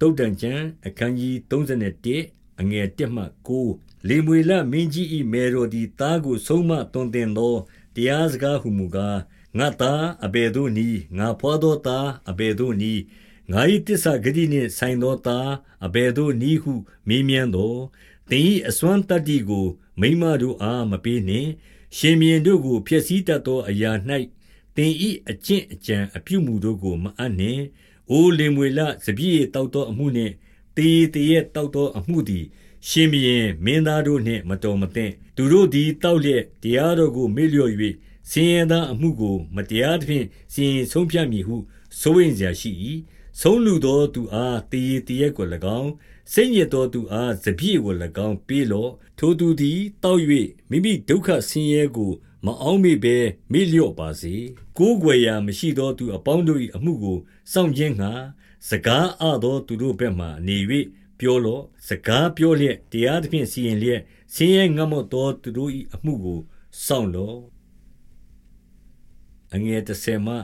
တုတ်တန်ကျမ်းအခန်းကြီး31အငယ်1မှ9လေမွေလမင်းကြီး၏မေတော်သည်သားကိုဆုံးမသွန်သင်သောတရားစကားဟုမူကားငါသားအဘယ်သို့နည်းငါဖွာသောသားအဘယ်သို့နည်းငါ၏တစ္ဆာဂတိနှင့်ဆိုင်သောသားအဘယ်သို့နည်းဟုမေးမြန်းသောသင်၏အစွမ်းတတ္တိကို မိမတို့အားမပေးနှင့် ရှင်မြင်းတို့ကိုဖျက်ဆီးတတ်သောအရာ၌သင်၏အကျင့်အကြံအပြုမှုတို့ကိုမအပ်နှင့်။ အိုလင်မွေလစပြည့်တောက်သောအမှုနှင့်တေတရဲ့တောက်သောအမှုသည် ရှင်ဘရင်မင်းသားတို့နှင့်မတော်မသင့်။သူတို့သည်တောက်လျက်တရားတော်ကိုမေ့လျော့၍ဆင်းရဲသောအမှုကိုမတရားသဖြင့်စီရင်ဆုံးဖြတ်မည်ဟုစိုးရိမ်စရာရှိ၏။ဆုံးလူသောသူအားတေတရဲ့ကို၎င်းစိတ်ညစ်သောသူအားစပြည့်ကို၎င်းပေးလော့ထိုသူသည်တောက်၍မိမိဒုက္ခဆင်းရဲကို မအောင်းမေဘဲမေ့လျော့ပါစေကိုးကွယ်ရာမရှိသောသူအပေါင်းတို့၏အမှုကိုစောင့်ခြင်းငှာစကားအသောသူတို့ဘက်မှနေ၍ပြောလော့စကားပြောလျက်တရားသဖြင့်စီရင်လျက်ဆင်းရဲငတ်မော့သောသူတို့၏အမှုကိုစောင့်လော့အငယ်30မှ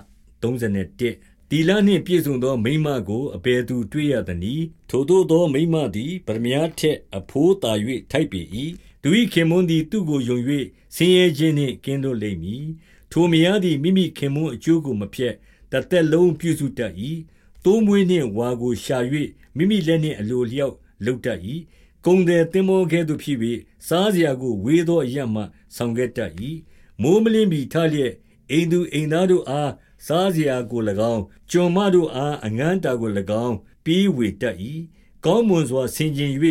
31 တီလနှင့်ပြည့်စုံသော မိမကိုအဘယ်သူတွေ့ရသနည်းထိုသို့သော မိမသည် ပရမညာထက်အဖိုးသာ၍ထိုက်ပေ၏သူ၏ခင်မွန်းသည် သူ့ကိုယုံ၍ဆင်းရဲခြင်းနှင့်ကင်းလွတ်လိမ့်မည်ထိုမယားသည်မိမိခင်မွန်းအကျိုးကိုမဖြက်တသက်လုံးပြုစုတတ်၏တိုးမွေးနှင့်ဝါကိုရှာ၍မိမိလက်နှင့်အလိုလျောက်လုပ်တတ်၏ကုံတဲ့တင်မောကဲ့သို့ဖြစ်၍စားစရာကိုဝေးသောအရမှဆောင်ခဲ့တတ်၏မိုးမလင်းပြီးထားလျက်အိမ်သူအိမ်သားတို့အား စားစရာကို၎င်းကျွန်မတို့အားအငန်းတာကို၎င်းပြီးဝေတတ်၏ကောင်းမွန်စွာဆင်ခြင်၍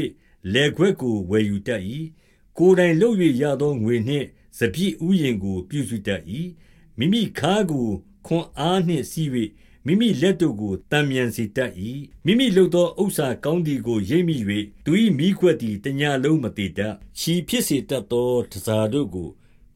လက်ခွက်ကိုဝယ်ယူတတ်၏ကိုယ်တိုင်လုပ်၍ရသောငွေနှင့်စပြည့်ဥယျင်ကို ပြုစုတတ်၏မိမိခါကိုခွန်အားနှင့်စီး၍မိမိလက်တို့ကိုတံမြန်စေတတ်၏မိမိလုပ်သောဥစ္စာကောင်းသည်ကိုရိပ်မိ၍သူ၏မိခွက်သည်တညာလုံးမတည်တတ်ချီဖြစ်စေတတ်သောတစားတို့ကို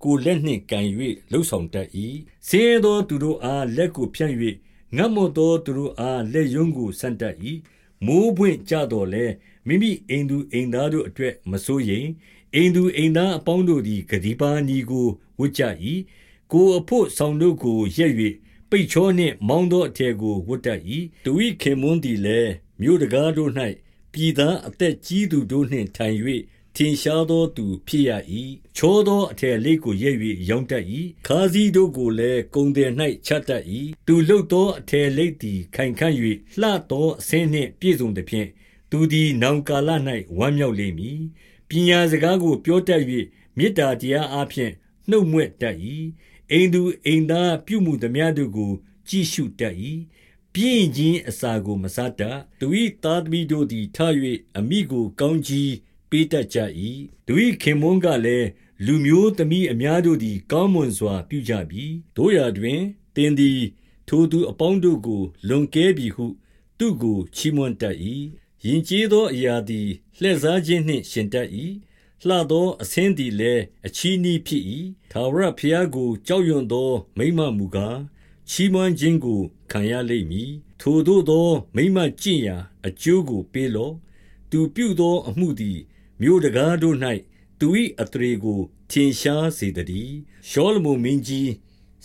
ကိုလက်နှင့်ကန်၍လှုပ်ဆောင်တတ်၏ဆင်းရဲသောသူတို့အားလက်ကိုဖြန့်၍ငတ်မွတ်သောသူတို့အားလက်ယုံကိုဆန့်တတ်၏မိုးပွင့်ကြတော်လဲမိမိအိမ်သူအိမ်သားတို့အတွက်မစိုးရိမ်အိမ်သူအိမ်သားအပေါင်းတို့သည်ဂဒီပါနီကိုဝတ်ကြ၏ကိုအဖို့ဆောင်တို့ကိုရက်၍ပိတ်ချောနှင့်မောင်းသောအထည်ကိုဝတ်တတ်၏သူ၏ခင်မွန်းသည်လည်းမြို့တကားတို့၌ပြည်သားအသက်ကြီးသူတို့နှင့်ထိုင်၍ ထင်ရှားသောသူဖြစ်ရ၏ချောသောအထည်လေးကိုရဲ၍ရောင်းတတ်၏ခါးစည်းတို့ကိုလည်းကုံတယ်၌ချတတ်၏သူလှုပ်သောအထည်လေးသည်ခိုင်ခန့်၍လှသောအဆင်းနှင့်ပြည့်စုံသည်ဖြင့်သူသည်နောင်ကာလ၌ဝမ်းမြောက်လိမ့်မည်ပညာစကားကိုပြောတတ်၍မေတ္တာတရားအဖျင်နှုတ်မွက်တတ်၏အိမ်သူအိမ်သားပြုမှုသမျှတို့ကို ကြည့်ရှုတတ်၏ပြင်းခြင်းအစာကိုမစားတတ်သူ၏သားသမီးတို့သည်ထ၍အမိကိုကောင်းကြီး ပေးတတ်ကြ၏သူ၏ခင်မွန်းကလည်းလူမျိုးသမီးအများတို့သည် ကောင်းမွန်စွာ ပြုကြပြီတို့ရာတွင်တင်းသည် ထိုသူအပေါင်းတို့ကို လွန်ကဲပြီဟု သူ့ကိုချီးမွမ်းတတ်၏ယင်ကျေးသောအရာသည်လှည့်စားခြင်းနှင့်ရှင်တတ်၏လှသောအဆင်းသည်လည်းအချီးနှီးဖြစ်၏သာဝရဖျားကိုကြောက်ရွံ့သော မိမမူကားချီးမွမ်းခြင်းကိုခံရလိမ့်မည်ထိုတို့သော မိမကျင့်ရာ အကျိုးကိုပေးလော့သူပြုသောအမှုသည် မြို့တကားတို့၌သူ၏အသရေကိုထင်ရှားစေတည်းရှောလမုန်မင်းကြီး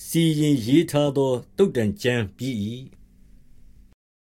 စီရင်ရေးထားသော တုတ်တန်ကျမ်းပြီး၏